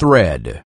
thread.